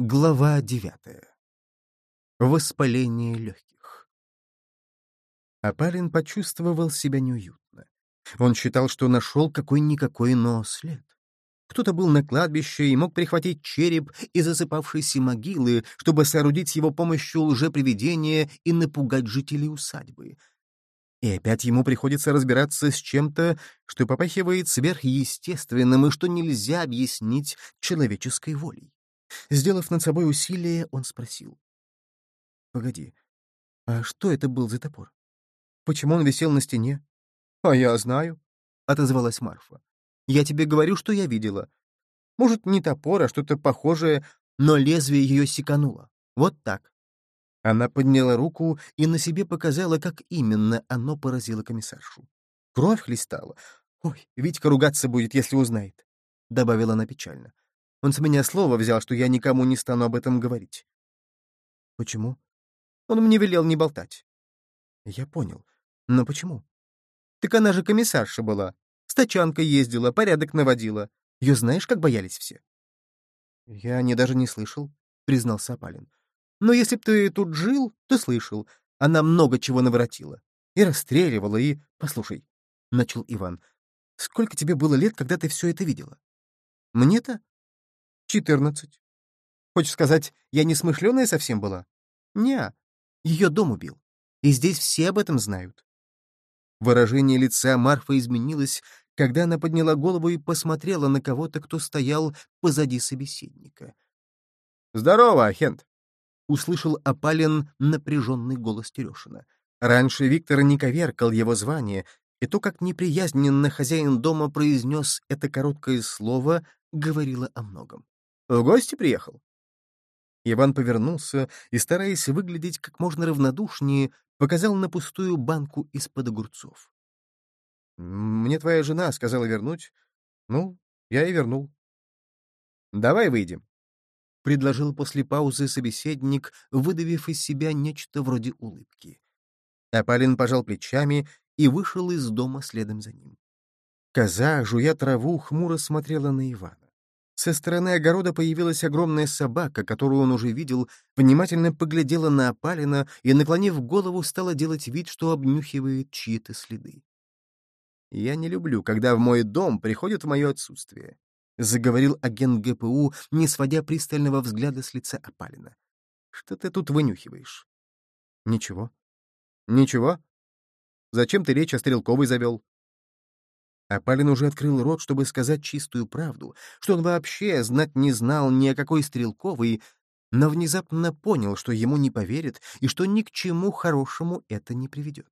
Глава девятая. Воспаление легких. Апарин почувствовал себя неуютно. Он считал, что нашел какой-никакой, но след. Кто-то был на кладбище и мог прихватить череп из засыпавшейся могилы, чтобы соорудить с его помощью лжепривидение и напугать жителей усадьбы. И опять ему приходится разбираться с чем-то, что попахивает сверхъестественным и что нельзя объяснить человеческой волей. Сделав над собой усилие, он спросил. «Погоди, а что это был за топор? Почему он висел на стене?» «А я знаю», — отозвалась Марфа. «Я тебе говорю, что я видела. Может, не топор, а что-то похожее, но лезвие ее секануло. Вот так». Она подняла руку и на себе показала, как именно оно поразило комиссаршу. Кровь хлестала. «Ой, Витька ругаться будет, если узнает», — добавила она печально. Он с меня слово взял, что я никому не стану об этом говорить. Почему? Он мне велел не болтать. Я понял. Но почему? Так она же комиссарша была. С тачанкой ездила, порядок наводила. Ее знаешь, как боялись все? Я не даже не слышал, признался Апалин. Но если б ты тут жил, то слышал. Она много чего наворотила. И расстреливала, и... Послушай, — начал Иван, — сколько тебе было лет, когда ты все это видела? Мне-то Четырнадцать. Хочешь сказать, я не смышленая совсем была? Не, ее дом убил. И здесь все об этом знают. Выражение лица Марфа изменилось, когда она подняла голову и посмотрела на кого-то, кто стоял позади собеседника. «Здорово, Ахент!» — услышал опален напряженный голос Терешина. Раньше Виктор не коверкал его звание, и то, как неприязненно хозяин дома произнес это короткое слово, говорило о многом. В гости приехал?» Иван повернулся и, стараясь выглядеть как можно равнодушнее, показал на пустую банку из-под огурцов. «Мне твоя жена сказала вернуть. Ну, я и вернул». «Давай выйдем», — предложил после паузы собеседник, выдавив из себя нечто вроде улыбки. Апалин пожал плечами и вышел из дома следом за ним. Коза, жуя траву, хмуро смотрела на Ивана. Со стороны огорода появилась огромная собака, которую он уже видел, внимательно поглядела на опалина и, наклонив голову, стала делать вид, что обнюхивает чьи-то следы. «Я не люблю, когда в мой дом приходят в мое отсутствие», — заговорил агент ГПУ, не сводя пристального взгляда с лица опалина. «Что ты тут вынюхиваешь?» «Ничего». «Ничего? Зачем ты речь о Стрелковой завел?» А Палин уже открыл рот, чтобы сказать чистую правду, что он вообще знать не знал ни о какой Стрелковой, но внезапно понял, что ему не поверят и что ни к чему хорошему это не приведет.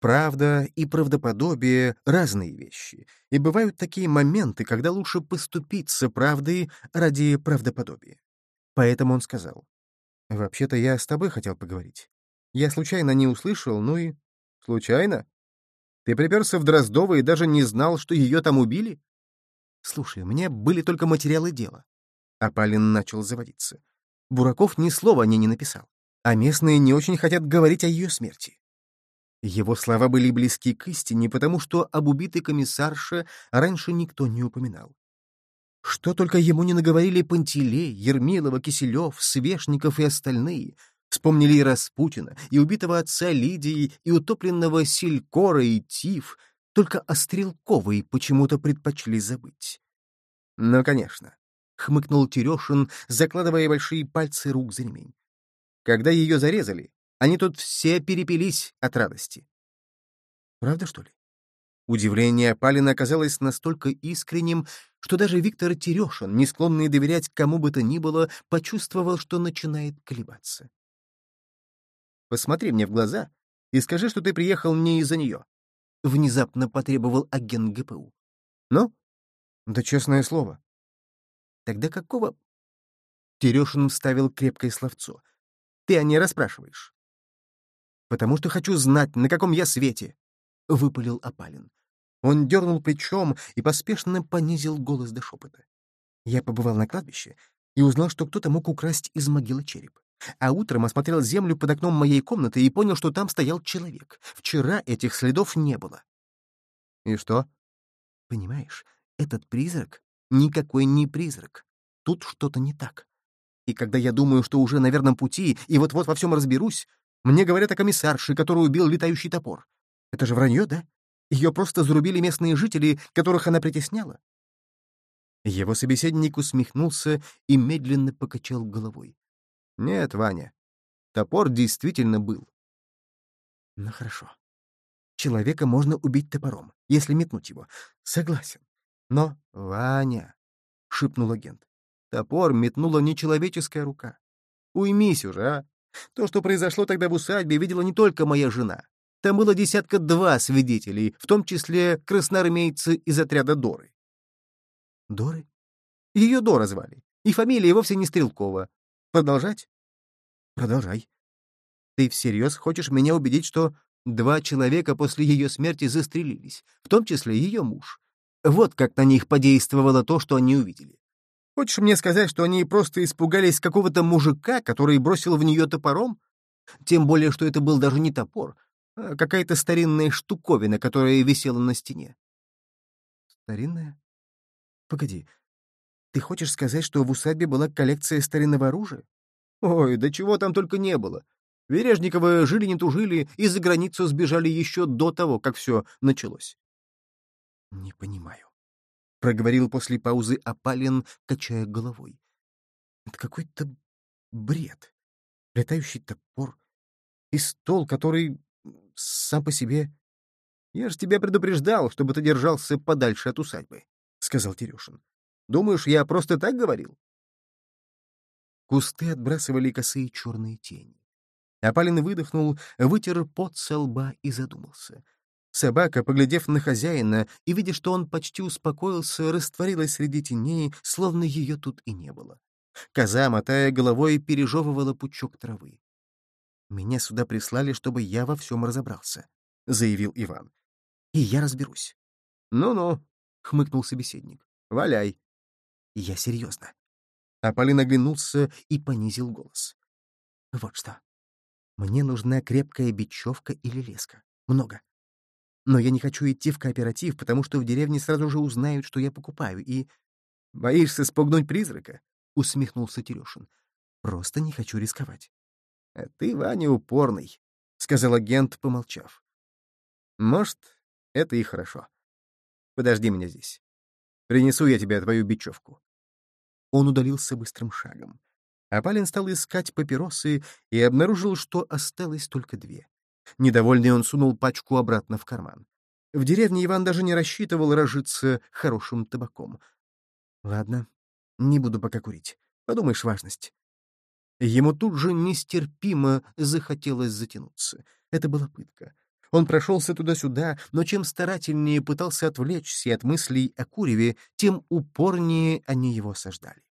Правда и правдоподобие — разные вещи, и бывают такие моменты, когда лучше поступиться правдой ради правдоподобия. Поэтому он сказал, «Вообще-то я с тобой хотел поговорить. Я случайно не услышал, ну и...» «Случайно? Ты приперся в Дроздово и даже не знал, что ее там убили? Слушай, мне были только материалы дела. Апалин начал заводиться. Бураков ни слова о ней не написал, а местные не очень хотят говорить о ее смерти. Его слова были близки к истине, потому что об убитой комиссарше раньше никто не упоминал. Что только ему не наговорили Пантелей, Ермилова, Киселев, Свешников и остальные, Вспомнили и Распутина, и убитого отца Лидии, и утопленного Селькора, и Тиф, только о Стрелковой почему-то предпочли забыть. «Ну, конечно», — хмыкнул Терешин, закладывая большие пальцы рук за ремень. «Когда ее зарезали, они тут все перепились от радости». «Правда, что ли?» Удивление Палина оказалось настолько искренним, что даже Виктор Терешин, не склонный доверять кому бы то ни было, почувствовал, что начинает колебаться. Посмотри мне в глаза и скажи, что ты приехал не из-за нее. Внезапно потребовал агент ГПУ. Ну? Да честное слово. Тогда какого... Терешин вставил крепкое словцо. Ты о ней расспрашиваешь. Потому что хочу знать, на каком я свете, — выпалил Апалин. Он дернул плечом и поспешно понизил голос до шепота. Я побывал на кладбище и узнал, что кто-то мог украсть из могилы череп. А утром осмотрел землю под окном моей комнаты и понял, что там стоял человек. Вчера этих следов не было. И что? Понимаешь, этот призрак никакой не призрак. Тут что-то не так. И когда я думаю, что уже на верном пути и вот-вот во всем разберусь, мне говорят о комиссарше, который убил летающий топор. Это же вранье, да? Ее просто зарубили местные жители, которых она притесняла. Его собеседник усмехнулся и медленно покачал головой. «Нет, Ваня, топор действительно был». «Ну хорошо. Человека можно убить топором, если метнуть его. Согласен. Но, Ваня, — шепнул агент, — топор метнула нечеловеческая рука. Уймись уже, а? То, что произошло тогда в усадьбе, видела не только моя жена. Там было десятка-два свидетелей, в том числе красноармейцы из отряда Доры. Доры? Ее Дора звали. И фамилия вовсе не Стрелкова. Продолжать? Продолжай. Ты всерьез хочешь меня убедить, что два человека после ее смерти застрелились, в том числе ее муж? Вот как на них подействовало то, что они увидели. Хочешь мне сказать, что они просто испугались какого-то мужика, который бросил в нее топором? Тем более, что это был даже не топор, а какая-то старинная штуковина, которая висела на стене. Старинная? Погоди, ты хочешь сказать, что в усадьбе была коллекция старинного оружия? Ой, да чего там только не было. Вережниковы жили не тужили и за границу сбежали еще до того, как все началось. Не понимаю. Проговорил после паузы Апалин, качая головой. Это какой-то бред. Летающий топор и стол, который сам по себе... Я же тебя предупреждал, чтобы ты держался подальше от усадьбы, — сказал Терешин. Думаешь, я просто так говорил? Кусты отбрасывали косые черные тени. Апалин выдохнул, вытер пот со лба и задумался. Собака, поглядев на хозяина и видя, что он почти успокоился, растворилась среди теней, словно ее тут и не было. Коза, мотая головой, пережевывала пучок травы. «Меня сюда прислали, чтобы я во всем разобрался», — заявил Иван. «И я разберусь». «Ну-ну», — хмыкнул собеседник. «Валяй». «Я серьезно». Аполлин оглянулся и понизил голос. «Вот что. Мне нужна крепкая бечевка или леска. Много. Но я не хочу идти в кооператив, потому что в деревне сразу же узнают, что я покупаю, и... «Боишься спугнуть призрака?» — усмехнулся Терешин. «Просто не хочу рисковать». «А ты, Ваня, упорный», — сказал агент, помолчав. «Может, это и хорошо. Подожди меня здесь. Принесу я тебе твою бечевку». Он удалился быстрым шагом. Апалин стал искать папиросы и обнаружил, что осталось только две. Недовольный он сунул пачку обратно в карман. В деревне Иван даже не рассчитывал разжиться хорошим табаком. Ладно, не буду пока курить. Подумаешь, важность. Ему тут же нестерпимо захотелось затянуться. Это была пытка. Он прошелся туда-сюда, но чем старательнее пытался отвлечься от мыслей о Куреве, тем упорнее они его осаждали.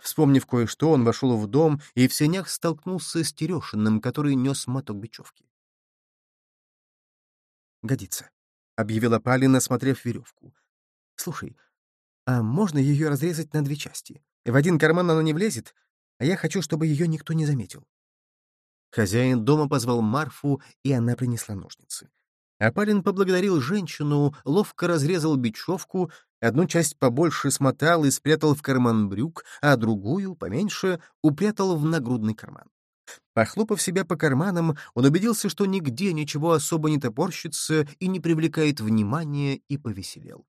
Вспомнив кое-что, он вошел в дом и в сенях столкнулся с Терешиным, который нес моток бечевки. «Годится», — объявила Палина, осмотрев веревку. «Слушай, а можно ее разрезать на две части? В один карман она не влезет, а я хочу, чтобы ее никто не заметил». Хозяин дома позвал Марфу, и она принесла ножницы. Апалин поблагодарил женщину, ловко разрезал бечевку, одну часть побольше смотал и спрятал в карман брюк, а другую, поменьше, упрятал в нагрудный карман. Похлопав себя по карманам, он убедился, что нигде ничего особо не топорщится и не привлекает внимания, и повеселел.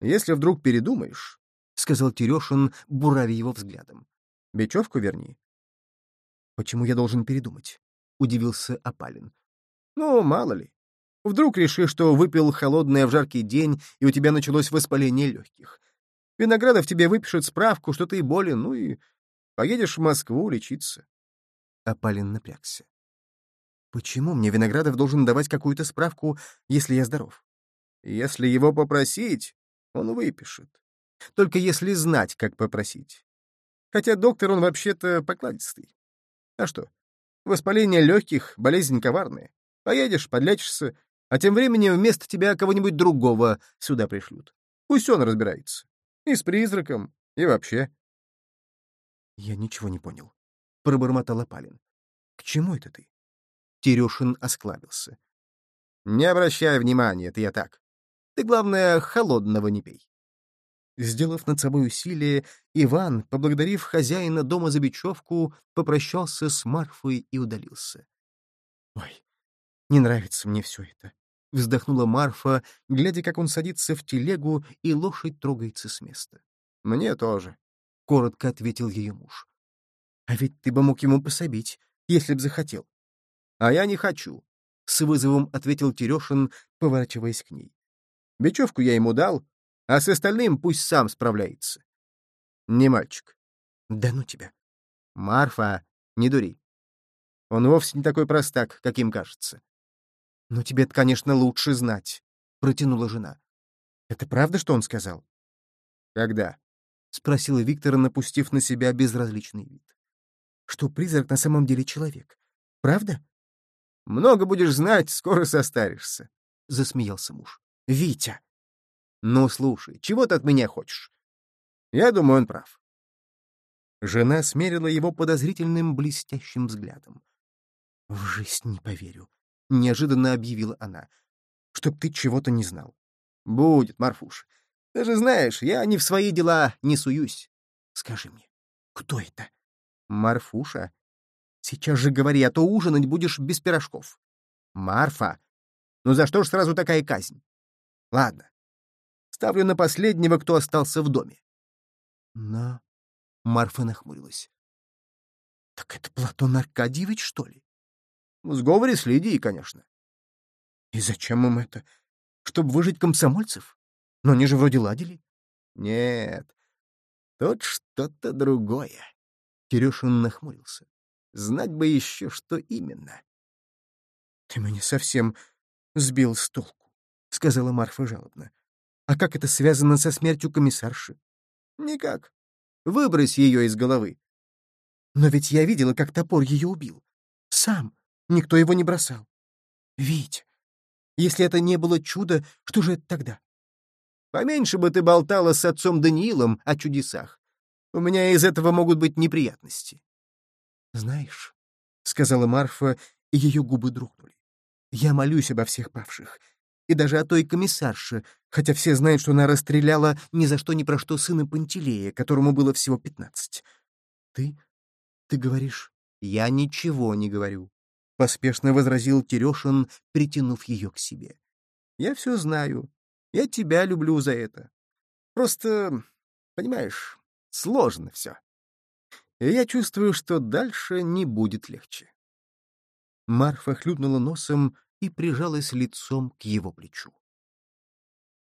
«Если вдруг передумаешь», — сказал Терешин, буравя его взглядом, — «бечевку верни». «Почему я должен передумать?» — удивился Апалин. «Ну, мало ли. Вдруг решишь, что выпил холодное в жаркий день, и у тебя началось воспаление легких. Виноградов тебе выпишет справку, что ты болен, ну и поедешь в Москву лечиться. Апалин напрягся. Почему мне Виноградов должен давать какую-то справку, если я здоров? Если его попросить, он выпишет. Только если знать, как попросить. Хотя доктор он вообще-то покладистый. А что? Воспаление легких — болезнь коварная. Поедешь, подлечишься, а тем временем вместо тебя кого-нибудь другого сюда пришлют. Пусть он разбирается. И с призраком, и вообще. Я ничего не понял пробормотал Апалин. — К чему это ты? Терешин осклабился. — Не обращай внимания, это я так. Ты, главное, холодного не пей. Сделав над собой усилие, Иван, поблагодарив хозяина дома за бечевку, попрощался с Марфой и удалился. «Ой, не нравится мне все это», — вздохнула Марфа, глядя, как он садится в телегу, и лошадь трогается с места. «Мне тоже», — коротко ответил ее муж. «А ведь ты бы мог ему пособить, если б захотел». «А я не хочу», — с вызовом ответил Терешин, поворачиваясь к ней. «Бечевку я ему дал, а с остальным пусть сам справляется». «Не мальчик». «Да ну тебя». «Марфа, не дури. Он вовсе не такой простак, каким кажется». «Ну тебе-то, конечно, лучше знать», — протянула жена. «Это правда, что он сказал?» «Когда?» — спросила Виктора, напустив на себя безразличный вид. «Что призрак на самом деле человек. Правда?» «Много будешь знать, скоро состаришься», — засмеялся муж. «Витя!» «Ну, слушай, чего ты от меня хочешь?» «Я думаю, он прав». Жена смерила его подозрительным блестящим взглядом. «В жизнь не поверю», — неожиданно объявила она. «Чтоб ты чего-то не знал». «Будет, Марфуш. Ты же знаешь, я ни в свои дела не суюсь. Скажи мне, кто это?» «Марфуша. Сейчас же говори, а то ужинать будешь без пирожков». «Марфа. Ну за что ж сразу такая казнь?» «Ладно, Ставлю на последнего, кто остался в доме. На. Марфа нахмурилась. Так это Платон Аркадьевич, что ли? В сговоре с Лидией, конечно. И зачем им это? Чтобы выжить комсомольцев? Но они же вроде ладили. Нет, тут что-то другое. Кирюшин нахмурился. Знать бы еще, что именно. Ты меня совсем сбил с толку, — сказала Марфа жалобно. А как это связано со смертью комиссарши? Никак. Выбрось ее из головы. Но ведь я видела, как топор ее убил. Сам. Никто его не бросал. Вить, если это не было чудо, что же это тогда? Поменьше бы ты болтала с отцом Даниилом о чудесах. У меня из этого могут быть неприятности. Знаешь, — сказала Марфа, и ее губы дрогнули. Я молюсь обо всех павших и даже о той комиссарше, хотя все знают, что она расстреляла ни за что ни про что сына Пантелея, которому было всего пятнадцать. Ты? Ты говоришь? Я ничего не говорю. Поспешно возразил Терешин, притянув ее к себе. Я все знаю. Я тебя люблю за это. Просто, понимаешь, сложно все. И я чувствую, что дальше не будет легче. Марфа хлюпнула носом и прижалась лицом к его плечу.